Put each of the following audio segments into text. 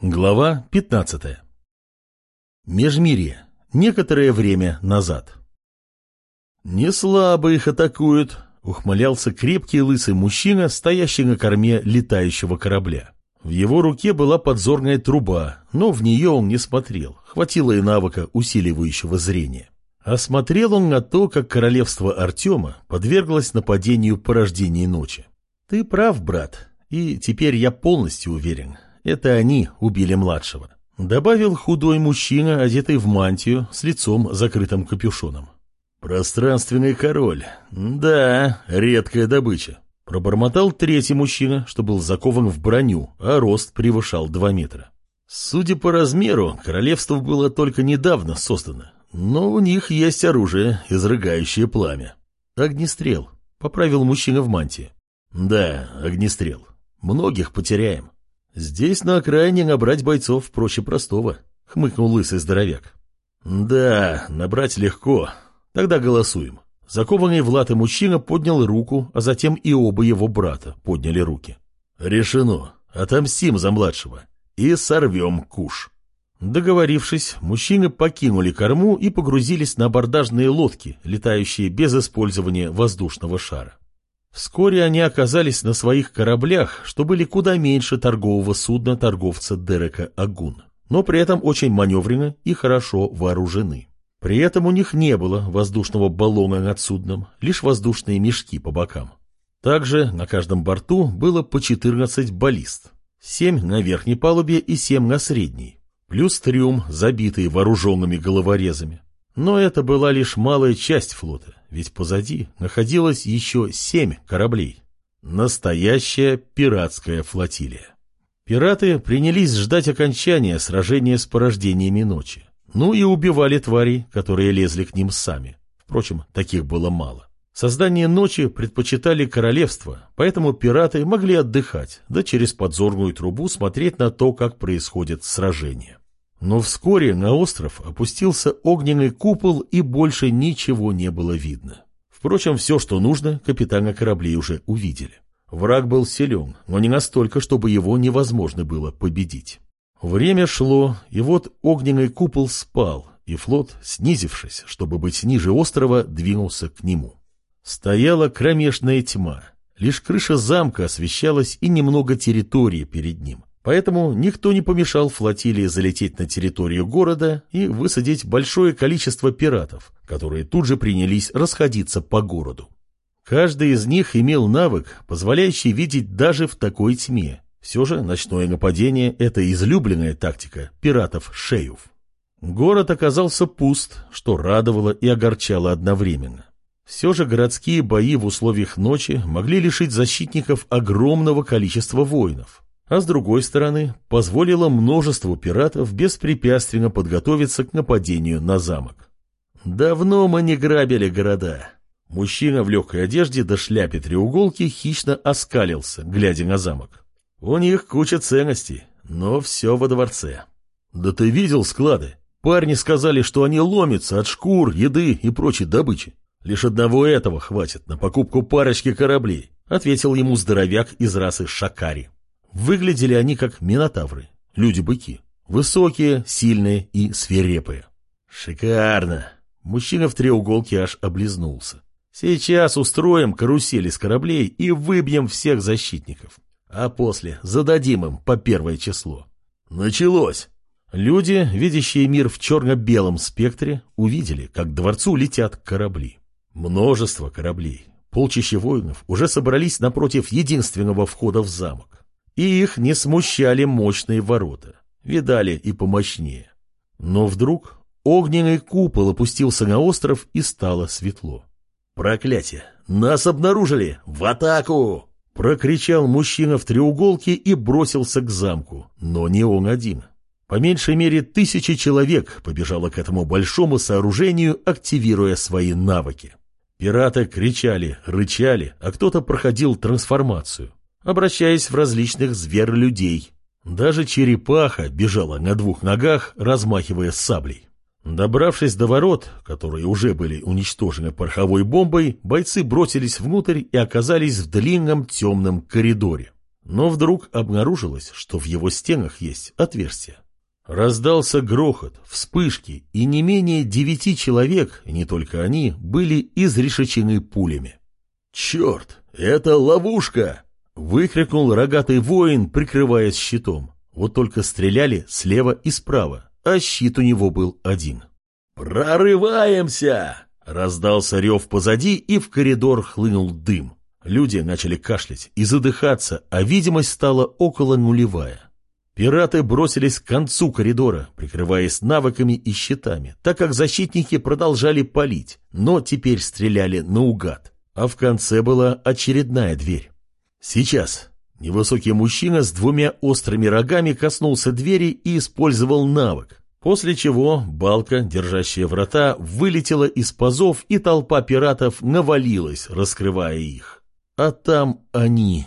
Глава 15. Межмирье. Некоторое время назад. «Не слабо их атакуют», — ухмылялся крепкий лысый мужчина, стоящий на корме летающего корабля. В его руке была подзорная труба, но в нее он не смотрел, хватило и навыка усиливающего зрения. А смотрел он на то, как королевство Артема подверглось нападению порождений ночи. «Ты прав, брат, и теперь я полностью уверен, это они убили младшего. Добавил худой мужчина, одетый в мантию, с лицом закрытым капюшоном. Пространственный король. Да, редкая добыча. Пробормотал третий мужчина, что был закован в броню, а рост превышал два метра. Судя по размеру, королевство было только недавно создано, но у них есть оружие, изрыгающее пламя. Огнестрел. Поправил мужчина в мантии. Да, огнестрел. Многих потеряем. «Здесь на окраине набрать бойцов проще простого», — хмыкнул лысый здоровяк. «Да, набрать легко. Тогда голосуем». Закованный в латы мужчина поднял руку, а затем и оба его брата подняли руки. «Решено. Отомстим за младшего. И сорвем куш». Договорившись, мужчины покинули корму и погрузились на абордажные лодки, летающие без использования воздушного шара. Вскоре они оказались на своих кораблях, что были куда меньше торгового судна торговца Дерека Агун, но при этом очень маневренно и хорошо вооружены. При этом у них не было воздушного баллона над судном, лишь воздушные мешки по бокам. Также на каждом борту было по 14 баллист, 7 на верхней палубе и 7 на средней, плюс трюм, забитый вооруженными головорезами. Но это была лишь малая часть флота ведь позади находилось еще семь кораблей. Настоящая пиратская флотилия. Пираты принялись ждать окончания сражения с порождениями ночи. Ну и убивали тварей, которые лезли к ним сами. Впрочем, таких было мало. Создание ночи предпочитали королевство, поэтому пираты могли отдыхать, да через подзорную трубу смотреть на то, как происходит сражение. Но вскоре на остров опустился огненный купол, и больше ничего не было видно. Впрочем, все, что нужно, капитана кораблей уже увидели. Враг был силен, но не настолько, чтобы его невозможно было победить. Время шло, и вот огненный купол спал, и флот, снизившись, чтобы быть ниже острова, двинулся к нему. Стояла кромешная тьма. Лишь крыша замка освещалась и немного территории перед ним. Поэтому никто не помешал флотилии залететь на территорию города и высадить большое количество пиратов, которые тут же принялись расходиться по городу. Каждый из них имел навык, позволяющий видеть даже в такой тьме. Все же ночное нападение – это излюбленная тактика пиратов-шеев. Город оказался пуст, что радовало и огорчало одновременно. Все же городские бои в условиях ночи могли лишить защитников огромного количества воинов а с другой стороны позволило множеству пиратов беспрепятственно подготовиться к нападению на замок. Давно мы не грабили города. Мужчина в легкой одежде до шляпе треуголки хищно оскалился, глядя на замок. У них куча ценностей, но все во дворце. Да ты видел склады? Парни сказали, что они ломятся от шкур, еды и прочей добычи. Лишь одного этого хватит на покупку парочки кораблей, ответил ему здоровяк из расы Шакари. Выглядели они как минотавры, люди-быки. Высокие, сильные и свирепые. Шикарно. Мужчина в треуголке аж облизнулся. Сейчас устроим карусели с кораблей и выбьем всех защитников. А после зададим им по первое число. Началось. Люди, видящие мир в черно-белом спектре, увидели, как к дворцу летят корабли. Множество кораблей. Полчища воинов уже собрались напротив единственного входа в замок и их не смущали мощные ворота. Видали и помощнее. Но вдруг огненный купол опустился на остров и стало светло. «Проклятие! Нас обнаружили! В атаку!» Прокричал мужчина в треуголке и бросился к замку, но не он один. По меньшей мере тысячи человек побежало к этому большому сооружению, активируя свои навыки. Пираты кричали, рычали, а кто-то проходил трансформацию обращаясь в различных зверь-людей. Даже черепаха бежала на двух ногах, размахивая саблей. Добравшись до ворот, которые уже были уничтожены пороховой бомбой, бойцы бросились внутрь и оказались в длинном темном коридоре. Но вдруг обнаружилось, что в его стенах есть отверстие. Раздался грохот, вспышки, и не менее девяти человек, не только они, были изрешечены пулями. «Черт, это ловушка!» — выкрикнул рогатый воин, прикрываясь щитом. Вот только стреляли слева и справа, а щит у него был один. «Прорываемся!» — раздался рев позади, и в коридор хлынул дым. Люди начали кашлять и задыхаться, а видимость стала около нулевая. Пираты бросились к концу коридора, прикрываясь навыками и щитами, так как защитники продолжали палить, но теперь стреляли наугад. А в конце была очередная дверь. Сейчас невысокий мужчина с двумя острыми рогами коснулся двери и использовал навык, после чего балка, держащая врата, вылетела из пазов, и толпа пиратов навалилась, раскрывая их. А там они.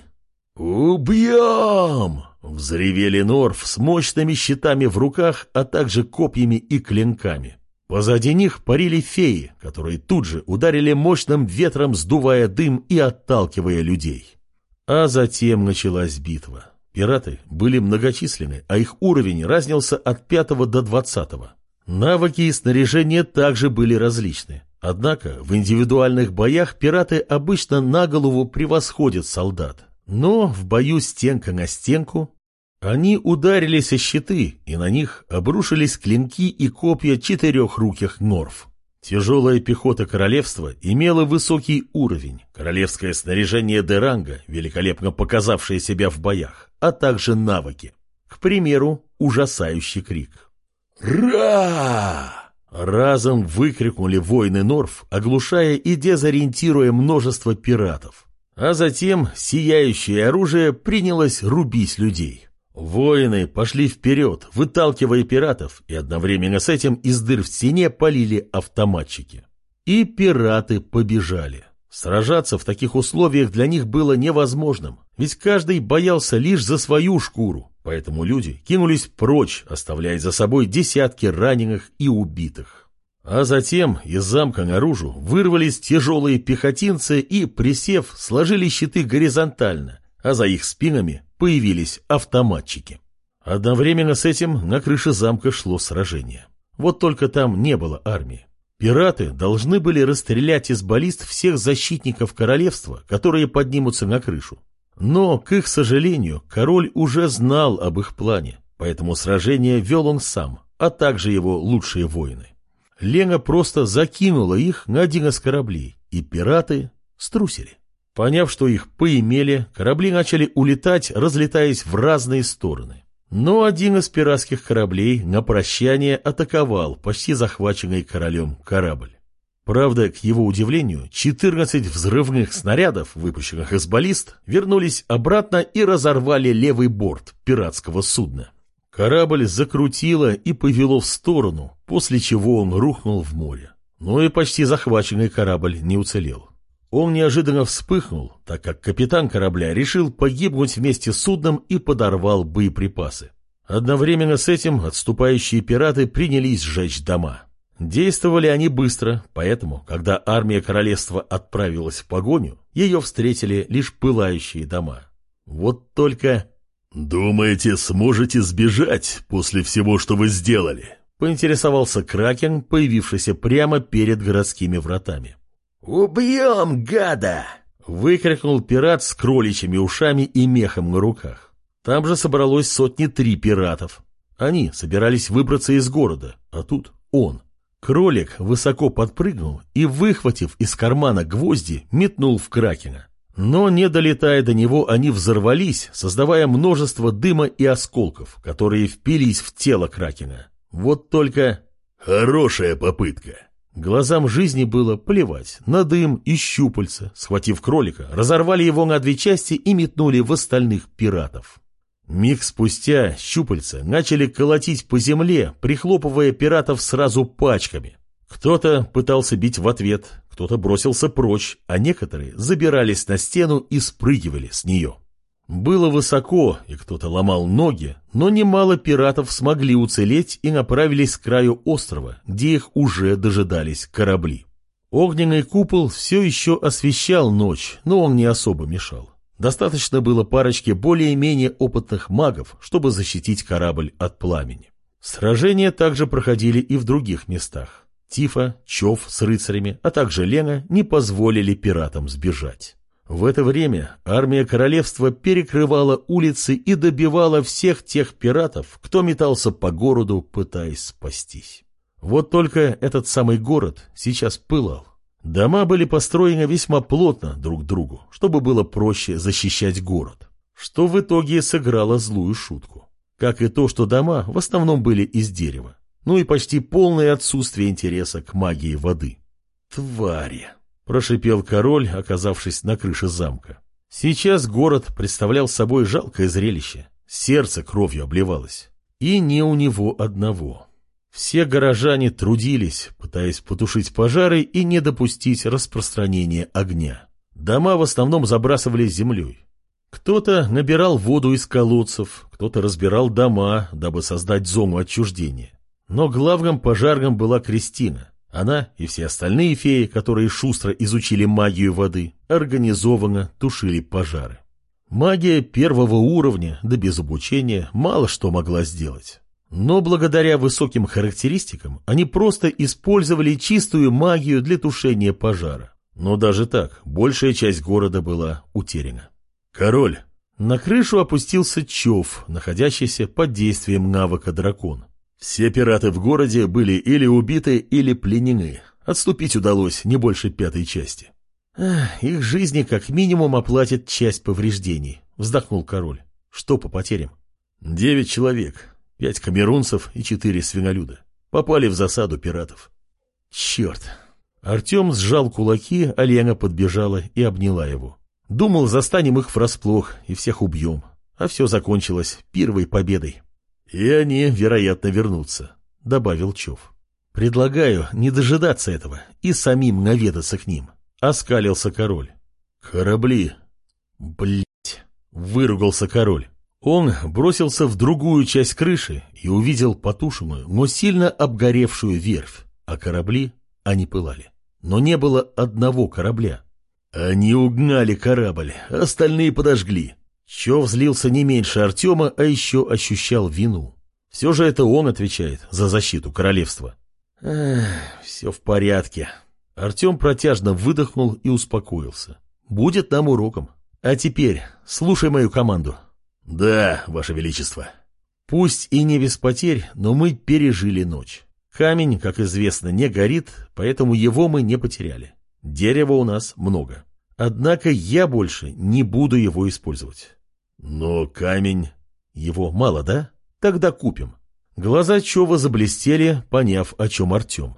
«Убьем!» — взревели Норф с мощными щитами в руках, а также копьями и клинками. Позади них парили феи, которые тут же ударили мощным ветром, сдувая дым и отталкивая людей. А затем началась битва. Пираты были многочисленны, а их уровень разнился от пятого до двадцатого. Навыки и снаряжение также были различны. Однако в индивидуальных боях пираты обычно на голову превосходят солдат. Но в бою стенка на стенку они ударились о щиты, и на них обрушились клинки и копья четырехруких норф. Тяжелая пехота королевства имела высокий уровень, королевское снаряжение Деранга, великолепно показавшее себя в боях, а также навыки. К примеру, ужасающий крик. «Ра!» Разом выкрикнули воины Норф, оглушая и дезориентируя множество пиратов. А затем сияющее оружие принялось рубить людей. Воины пошли вперед, выталкивая пиратов, и одновременно с этим из дыр в стене полили автоматчики. И пираты побежали. Сражаться в таких условиях для них было невозможным, ведь каждый боялся лишь за свою шкуру, поэтому люди кинулись прочь, оставляя за собой десятки раненых и убитых. А затем из замка наружу вырвались тяжелые пехотинцы и, присев, сложили щиты горизонтально, а за их спинами появились автоматчики. Одновременно с этим на крыше замка шло сражение. Вот только там не было армии. Пираты должны были расстрелять из баллист всех защитников королевства, которые поднимутся на крышу. Но, к их сожалению, король уже знал об их плане, поэтому сражение вел он сам, а также его лучшие воины. Лена просто закинула их на один из кораблей, и пираты струсили. Поняв, что их поимели, корабли начали улетать, разлетаясь в разные стороны. Но один из пиратских кораблей на прощание атаковал почти захваченный королем корабль. Правда, к его удивлению, 14 взрывных снарядов, выпущенных из баллист, вернулись обратно и разорвали левый борт пиратского судна. Корабль закрутило и повело в сторону, после чего он рухнул в море. Но и почти захваченный корабль не уцелел. Он неожиданно вспыхнул, так как капитан корабля решил погибнуть вместе с судном и подорвал боеприпасы. Одновременно с этим отступающие пираты принялись сжечь дома. Действовали они быстро, поэтому, когда армия королевства отправилась в погоню, ее встретили лишь пылающие дома. Вот только... «Думаете, сможете сбежать после всего, что вы сделали?» — поинтересовался Кракен, появившийся прямо перед городскими вратами. «Убьем, гада!» — выкрикнул пират с кроличьими ушами и мехом на руках. Там же собралось сотни три пиратов. Они собирались выбраться из города, а тут он. Кролик высоко подпрыгнул и, выхватив из кармана гвозди, метнул в Кракена. Но, не долетая до него, они взорвались, создавая множество дыма и осколков, которые впились в тело Кракена. Вот только... «Хорошая попытка!» Глазам жизни было плевать на дым и щупальца. Схватив кролика, разорвали его на две части и метнули в остальных пиратов. Миг спустя щупальца начали колотить по земле, прихлопывая пиратов сразу пачками. Кто-то пытался бить в ответ, кто-то бросился прочь, а некоторые забирались на стену и спрыгивали с нее. Было высоко, и кто-то ломал ноги, но немало пиратов смогли уцелеть и направились к краю острова, где их уже дожидались корабли. Огненный купол все еще освещал ночь, но он не особо мешал. Достаточно было парочки более-менее опытных магов, чтобы защитить корабль от пламени. Сражения также проходили и в других местах. Тифа, Чов с рыцарями, а также Лена не позволили пиратам сбежать. В это время армия королевства перекрывала улицы и добивала всех тех пиратов, кто метался по городу, пытаясь спастись. Вот только этот самый город сейчас пылал. Дома были построены весьма плотно друг к другу, чтобы было проще защищать город, что в итоге сыграло злую шутку. Как и то, что дома в основном были из дерева, ну и почти полное отсутствие интереса к магии воды. Твари! Прошипел король, оказавшись на крыше замка. Сейчас город представлял собой жалкое зрелище. Сердце кровью обливалось. И не у него одного. Все горожане трудились, пытаясь потушить пожары и не допустить распространения огня. Дома в основном забрасывали землей. Кто-то набирал воду из колодцев, кто-то разбирал дома, дабы создать зону отчуждения. Но главным пожарным была Кристина. Она и все остальные феи, которые шустро изучили магию воды, организованно тушили пожары. Магия первого уровня, да без обучения, мало что могла сделать. Но благодаря высоким характеристикам они просто использовали чистую магию для тушения пожара. Но даже так, большая часть города была утеряна. «Король!» На крышу опустился Чов, находящийся под действием навыка дракон. Все пираты в городе были или убиты, или пленены. Отступить удалось не больше пятой части. «Их жизни как минимум оплатит часть повреждений», — вздохнул король. «Что по потерям?» «Девять человек, пять камерунцев и четыре свинолюда. Попали в засаду пиратов». «Черт!» Артем сжал кулаки, а Лена подбежала и обняла его. Думал, застанем их врасплох и всех убьем. А все закончилось первой победой. «И они, вероятно, вернутся», — добавил Чов. «Предлагаю не дожидаться этого и самим наведаться к ним», — оскалился король. «Корабли!» «Блядь!» — выругался король. Он бросился в другую часть крыши и увидел потушенную, но сильно обгоревшую верфь, а корабли, они пылали. Но не было одного корабля. Они угнали корабль, остальные подожгли. Чев злился не меньше Артема, а еще ощущал вину. Все же это он отвечает за защиту королевства. Эх, все в порядке. Артем протяжно выдохнул и успокоился. Будет нам уроком. А теперь слушай мою команду. Да, ваше величество. Пусть и не без потерь, но мы пережили ночь. Камень, как известно, не горит, поэтому его мы не потеряли. Дерева у нас много. Однако я больше не буду его использовать. Но камень... Его мало, да? Тогда купим. Глаза Чова заблестели, поняв, о чем Артем.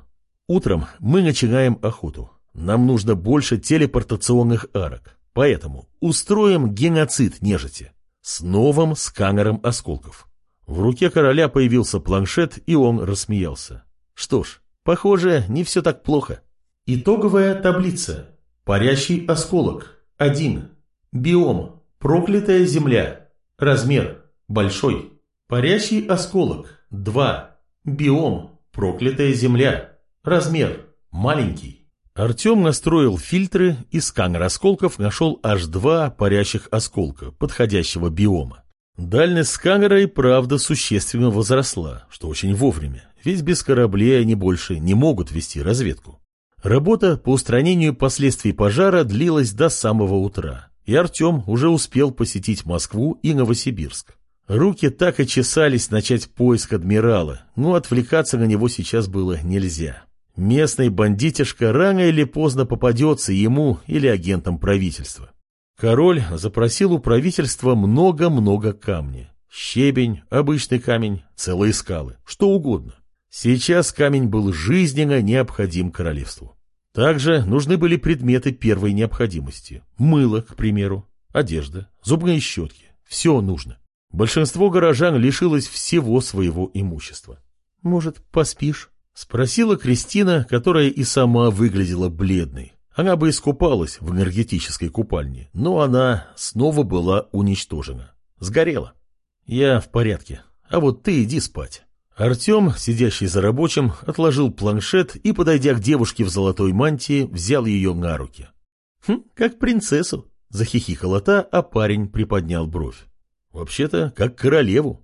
Утром мы начинаем охоту. Нам нужно больше телепортационных арок. Поэтому устроим геноцид нежити. С новым сканером осколков. В руке короля появился планшет, и он рассмеялся. Что ж, похоже, не все так плохо. Итоговая таблица. Парящий осколок. Один. Биом. Проклятая земля. Размер. Большой. Парящий осколок. Два. Биом. Проклятая земля. Размер. Маленький. Артем настроил фильтры, и сканер осколков нашел аж два парящих осколка, подходящего биома. Дальность сканера и правда существенно возросла, что очень вовремя, ведь без кораблей они больше не могут вести разведку. Работа по устранению последствий пожара длилась до самого утра и Артем уже успел посетить Москву и Новосибирск. Руки так и чесались начать поиск адмирала, но отвлекаться на него сейчас было нельзя. Местный бандитишка рано или поздно попадется ему или агентам правительства. Король запросил у правительства много-много камня. Щебень, обычный камень, целые скалы, что угодно. Сейчас камень был жизненно необходим королевству. Также нужны были предметы первой необходимости. Мыло, к примеру, одежда, зубные щетки. Все нужно. Большинство горожан лишилось всего своего имущества. «Может, поспишь?» — спросила Кристина, которая и сама выглядела бледной. Она бы искупалась в энергетической купальне, но она снова была уничтожена. Сгорела. «Я в порядке, а вот ты иди спать». Артем, сидящий за рабочим, отложил планшет и, подойдя к девушке в золотой мантии, взял ее на руки. «Хм, как принцессу», — Захихикала та, а парень приподнял бровь. Вообще-то, как королеву.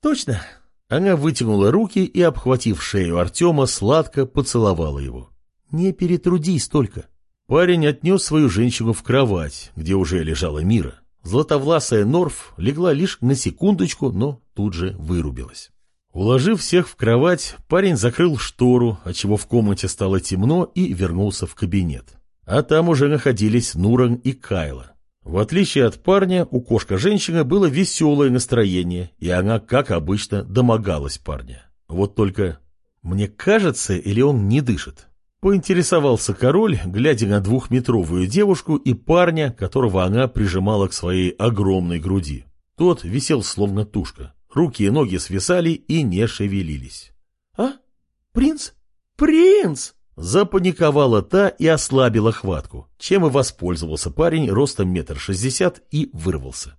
Точно. Она вытянула руки и, обхватив шею Артема, сладко поцеловала его. Не перетрудись только. Парень отнес свою женщину в кровать, где уже лежала Мира. Златовласая Норф легла лишь на секундочку, но тут же вырубилась. Уложив всех в кровать, парень закрыл штору, отчего в комнате стало темно, и вернулся в кабинет. А там уже находились Нуран и Кайла. В отличие от парня, у кошка-женщины было веселое настроение, и она, как обычно, домогалась парня. Вот только мне кажется, или он не дышит? Поинтересовался король, глядя на двухметровую девушку и парня, которого она прижимала к своей огромной груди. Тот висел словно тушка. Руки и ноги свисали и не шевелились. «А? Принц? Принц!» Запаниковала та и ослабила хватку, чем и воспользовался парень ростом метр шестьдесят и вырвался.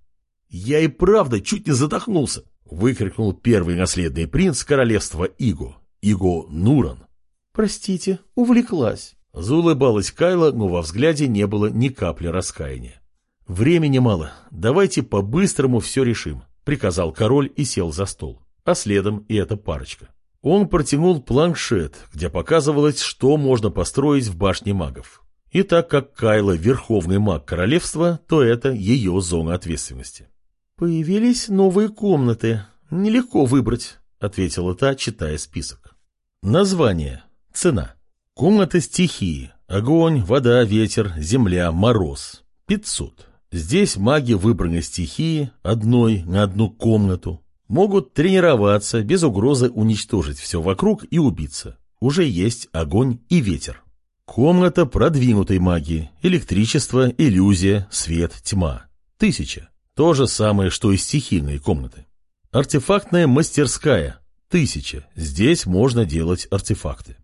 «Я и правда чуть не задохнулся!» — выкрикнул первый наследный принц королевства Иго, Иго Нуран. «Простите, увлеклась». Заулыбалась Кайла, но во взгляде не было ни капли раскаяния. «Времени мало, давайте по-быстрому все решим», — приказал король и сел за стол, а следом и эта парочка. Он протянул планшет, где показывалось, что можно построить в башне магов. И так как Кайла верховный маг королевства, то это ее зона ответственности. «Появились новые комнаты. Нелегко выбрать», — ответила та, читая список. Название. Цена. Комната стихии. Огонь, вода, ветер, земля, мороз. 500. Здесь маги выбранной стихии, одной на одну комнату, могут тренироваться без угрозы уничтожить все вокруг и убиться. Уже есть огонь и ветер. Комната продвинутой магии. Электричество, иллюзия, свет, тьма. Тысяча. То же самое, что и стихийные комнаты. Артефактная мастерская. Тысяча. Здесь можно делать артефакты.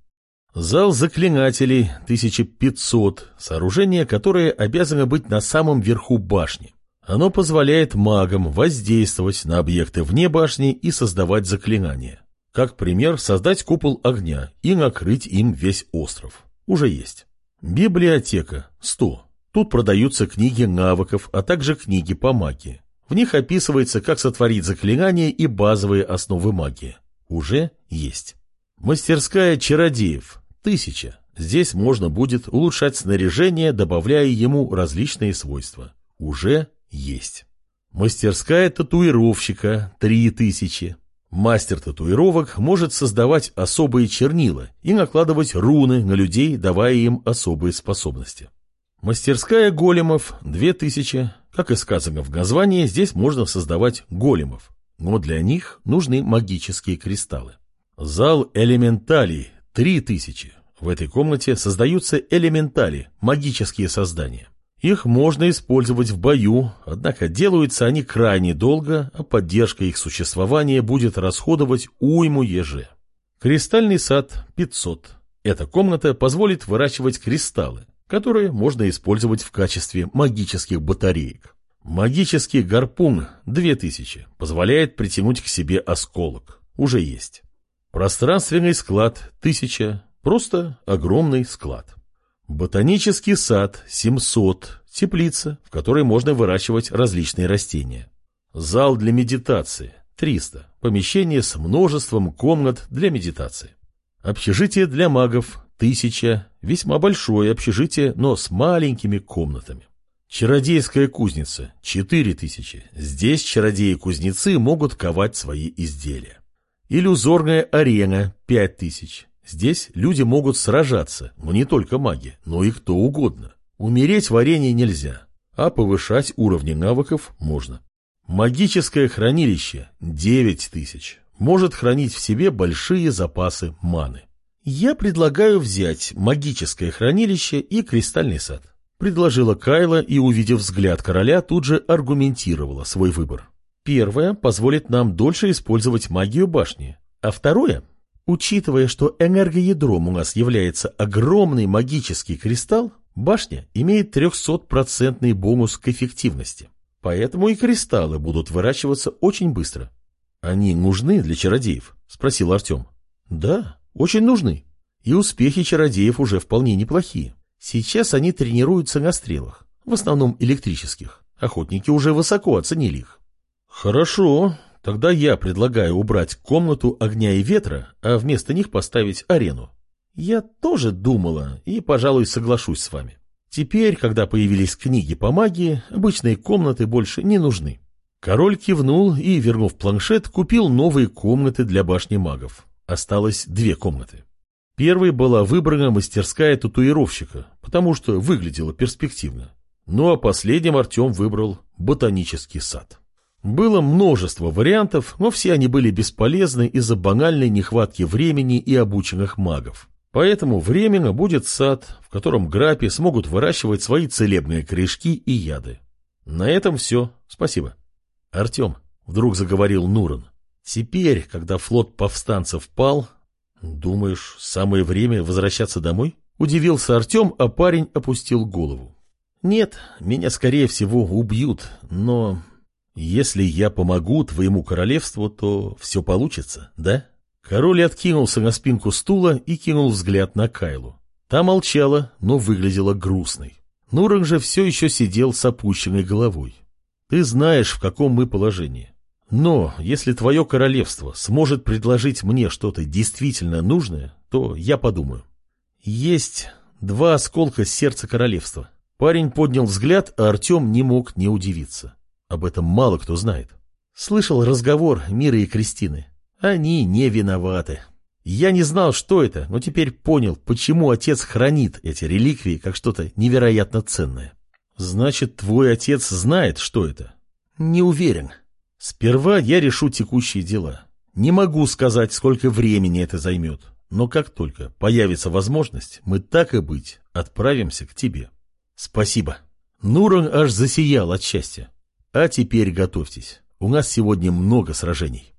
Зал заклинателей 1500, сооружение, которое обязано быть на самом верху башни. Оно позволяет магам воздействовать на объекты вне башни и создавать заклинания. Как пример, создать купол огня и накрыть им весь остров. Уже есть. Библиотека 100. Тут продаются книги навыков, а также книги по магии. В них описывается, как сотворить заклинания и базовые основы магии. Уже есть. Мастерская чародеев Тысяча. Здесь можно будет улучшать снаряжение, добавляя ему различные свойства. Уже есть. Мастерская татуировщика – три тысячи. Мастер татуировок может создавать особые чернила и накладывать руны на людей, давая им особые способности. Мастерская големов – две тысячи. Как и сказано в названии, здесь можно создавать големов, но для них нужны магические кристаллы. Зал элементалей Три тысячи. В этой комнате создаются элементали, магические создания. Их можно использовать в бою, однако делаются они крайне долго, а поддержка их существования будет расходовать уйму еже. Кристальный сад 500. Эта комната позволит выращивать кристаллы, которые можно использовать в качестве магических батареек. Магический гарпун 2000 позволяет притянуть к себе осколок. Уже есть. Пространственный склад – тысяча, просто огромный склад. Ботанический сад – 700, теплица, в которой можно выращивать различные растения. Зал для медитации – 300, помещение с множеством комнат для медитации. Общежитие для магов – 1000, весьма большое общежитие, но с маленькими комнатами. Чародейская кузница – 4000, здесь чародеи-кузнецы могут ковать свои изделия. Иллюзорная арена – 5000. Здесь люди могут сражаться, но не только маги, но и кто угодно. Умереть в арене нельзя, а повышать уровни навыков можно. Магическое хранилище – 9000. Может хранить в себе большие запасы маны. Я предлагаю взять магическое хранилище и кристальный сад. Предложила Кайла и, увидев взгляд короля, тут же аргументировала свой выбор. Первое позволит нам дольше использовать магию башни, а второе, учитывая, что энергоядром у нас является огромный магический кристалл, башня имеет 300% бонус к эффективности. Поэтому и кристаллы будут выращиваться очень быстро. Они нужны для чародеев? Спросил Артем. Да, очень нужны. И успехи чародеев уже вполне неплохие. Сейчас они тренируются на стрелах. в основном электрических. Охотники уже высоко оценили их. Хорошо, тогда я предлагаю убрать комнату огня и ветра, а вместо них поставить арену. Я тоже думала и, пожалуй, соглашусь с вами. Теперь, когда появились книги по магии, обычные комнаты больше не нужны. Король кивнул и, вернув планшет, купил новые комнаты для башни магов. Осталось две комнаты. Первой была выбрана мастерская татуировщика, потому что выглядела перспективно. Ну а последним Артем выбрал ботанический сад. Было множество вариантов, но все они были бесполезны из-за банальной нехватки времени и обученных магов. Поэтому временно будет сад, в котором грапи смогут выращивать свои целебные корешки и яды. На этом все. Спасибо. Артем, вдруг заговорил Нуран. Теперь, когда флот повстанцев пал, думаешь, самое время возвращаться домой? Удивился Артем, а парень опустил голову. Нет, меня, скорее всего, убьют, но если я помогу твоему королевству, то все получится, да? Король откинулся на спинку стула и кинул взгляд на Кайлу. Та молчала, но выглядела грустной. Нуран же все еще сидел с опущенной головой. Ты знаешь, в каком мы положении. Но если твое королевство сможет предложить мне что-то действительно нужное, то я подумаю. Есть два осколка сердца королевства. Парень поднял взгляд, а Артем не мог не удивиться. Об этом мало кто знает. Слышал разговор Мира и Кристины. Они не виноваты. Я не знал, что это, но теперь понял, почему отец хранит эти реликвии как что-то невероятно ценное. Значит, твой отец знает, что это? Не уверен. Сперва я решу текущие дела. Не могу сказать, сколько времени это займет, но как только появится возможность, мы так и быть отправимся к тебе. Спасибо. Нуран аж засиял от счастья. А теперь готовьтесь. У нас сегодня много сражений.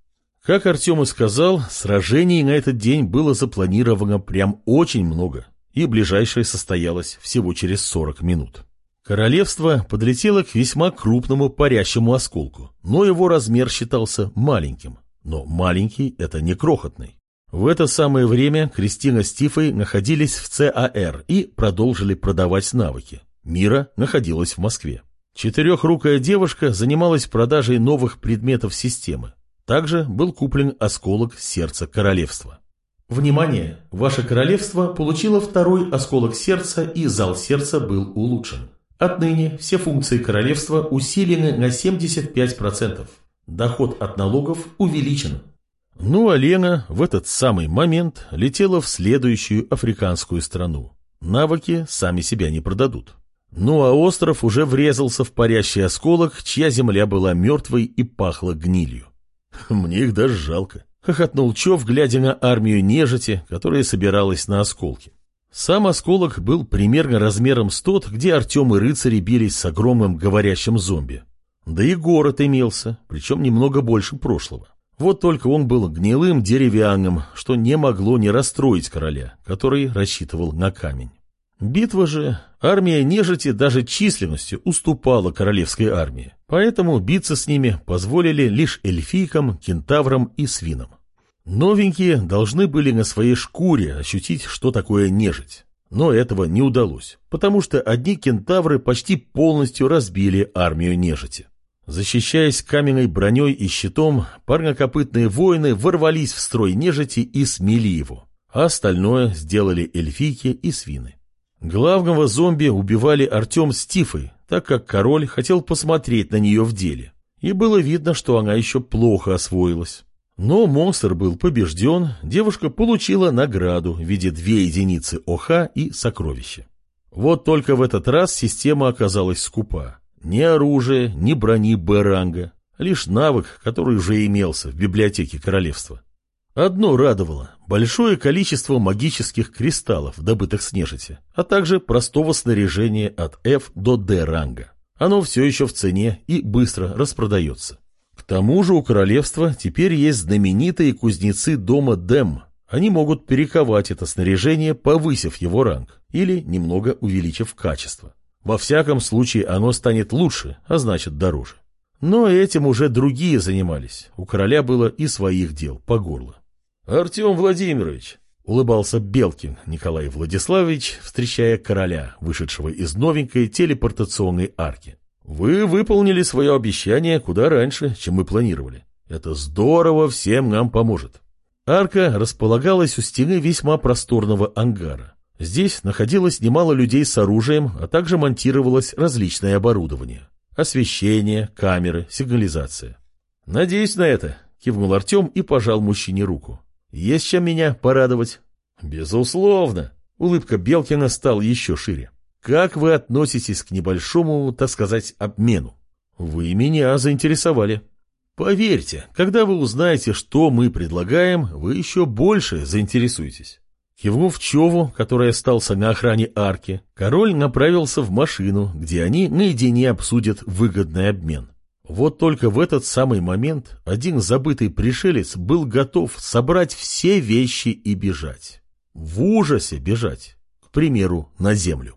Как Артем и сказал, сражений на этот день было запланировано прям очень много, и ближайшее состоялось всего через 40 минут. Королевство подлетело к весьма крупному парящему осколку, но его размер считался маленьким. Но маленький — это не крохотный. В это самое время Кристина с Тифой находились в ЦАР и продолжили продавать навыки. Мира находилась в Москве. Четырехрукая девушка занималась продажей новых предметов системы. Также был куплен осколок сердца королевства. Внимание! Ваше королевство получило второй осколок сердца и зал сердца был улучшен. Отныне все функции королевства усилены на 75%. Доход от налогов увеличен. Ну а Лена в этот самый момент летела в следующую африканскую страну. Навыки сами себя не продадут. Ну а остров уже врезался в парящий осколок, чья земля была мертвой и пахла гнилью. Мне их даже жалко. Хохотнул Чов, глядя на армию нежити, которая собиралась на осколке. Сам осколок был примерно размером с тот, где Артем и рыцари бились с огромным говорящим зомби. Да и город имелся, причем немного больше прошлого. Вот только он был гнилым деревянным, что не могло не расстроить короля, который рассчитывал на камень. Битва же, армия нежити даже численностью уступала королевской армии, поэтому биться с ними позволили лишь эльфийкам, кентаврам и свинам. Новенькие должны были на своей шкуре ощутить, что такое нежить. Но этого не удалось, потому что одни кентавры почти полностью разбили армию нежити. Защищаясь каменной броней и щитом, парнокопытные воины ворвались в строй нежити и смели его, а остальное сделали эльфийки и свины. Главного зомби убивали Артем с Тифой, так как король хотел посмотреть на нее в деле. И было видно, что она еще плохо освоилась. Но монстр был побежден, девушка получила награду в виде две единицы ОХ и сокровища. Вот только в этот раз система оказалась скупа. Ни оружия, ни брони Б-ранга, лишь навык, который уже имелся в библиотеке королевства. Одно радовало – большое количество магических кристаллов, добытых с нежити, а также простого снаряжения от F до D ранга. Оно все еще в цене и быстро распродается. К тому же у королевства теперь есть знаменитые кузнецы дома Дэм. Они могут перековать это снаряжение, повысив его ранг или немного увеличив качество. Во всяком случае, оно станет лучше, а значит дороже. Но этим уже другие занимались. У короля было и своих дел по горло. «Артем Владимирович!» Улыбался Белкин Николай Владиславович, встречая короля, вышедшего из новенькой телепортационной арки. Вы выполнили свое обещание куда раньше, чем мы планировали. Это здорово всем нам поможет. Арка располагалась у стены весьма просторного ангара. Здесь находилось немало людей с оружием, а также монтировалось различное оборудование. Освещение, камеры, сигнализация. «Надеюсь на это», — кивнул Артем и пожал мужчине руку. «Есть чем меня порадовать?» «Безусловно!» Улыбка Белкина стала еще шире. «Как вы относитесь к небольшому, так сказать, обмену?» «Вы меня заинтересовали». «Поверьте, когда вы узнаете, что мы предлагаем, вы еще больше заинтересуетесь». Кивнув Чову, который остался на охране арки, король направился в машину, где они наедине обсудят выгодный обмен. Вот только в этот самый момент один забытый пришелец был готов собрать все вещи и бежать. В ужасе бежать, к примеру, на землю.